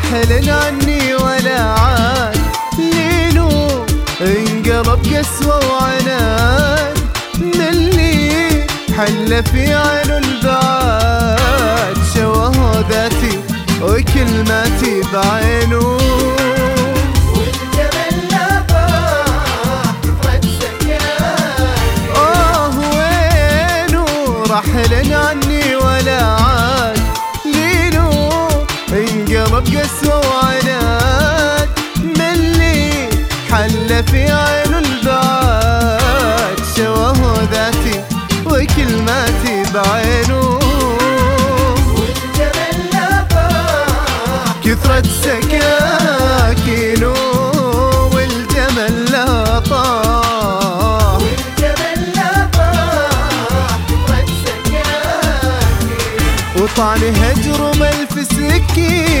رحل عني ولا عاد. لينو انقلب قسوة وعناد. ملي حل في عين البعاد. شوه ذاتي وكلماتي بعينه. آه انقلب قسوة وعناد ملي حل في عين البعاد شوه ذاتي وكلماتي بعينه. كثرة سكاكينه والجمل لا طاح وطعن هجر ملف سكين.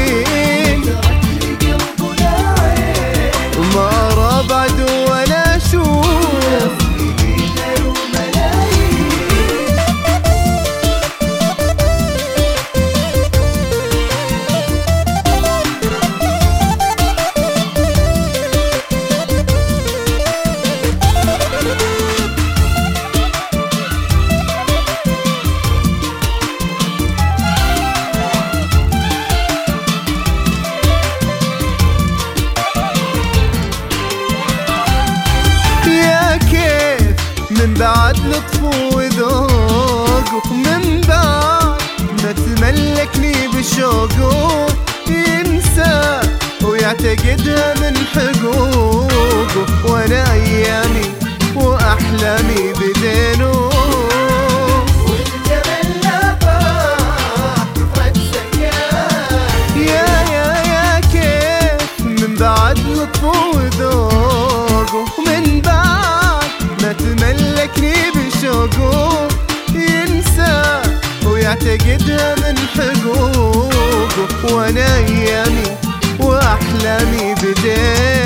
لطف وذوق من بعد ما تملكني بشوقه ينسى ويعتقدها من ويعتقدها من حقوقه وأنا ايامي وأحلامي بدينه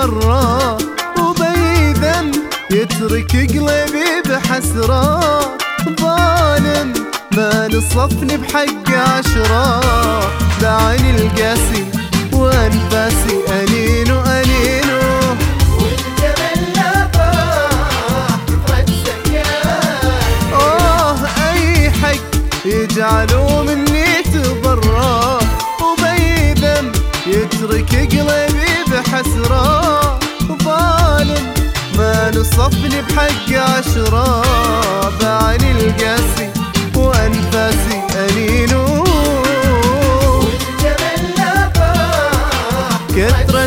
مني تبرى وبي ذنب يترك قلبي بحسرة. ظالم ما نصفني بحق عشرة. دعني القاسي وانفاسي أنينو أنينو. آه أي حق يجعلوا مني تبرى وبي ذنب يترك قلبي بحسرة ظالم ما نصفني بحق عشرة بعين القاسي وأنفاسي أنينو. كثرة